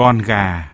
con gà.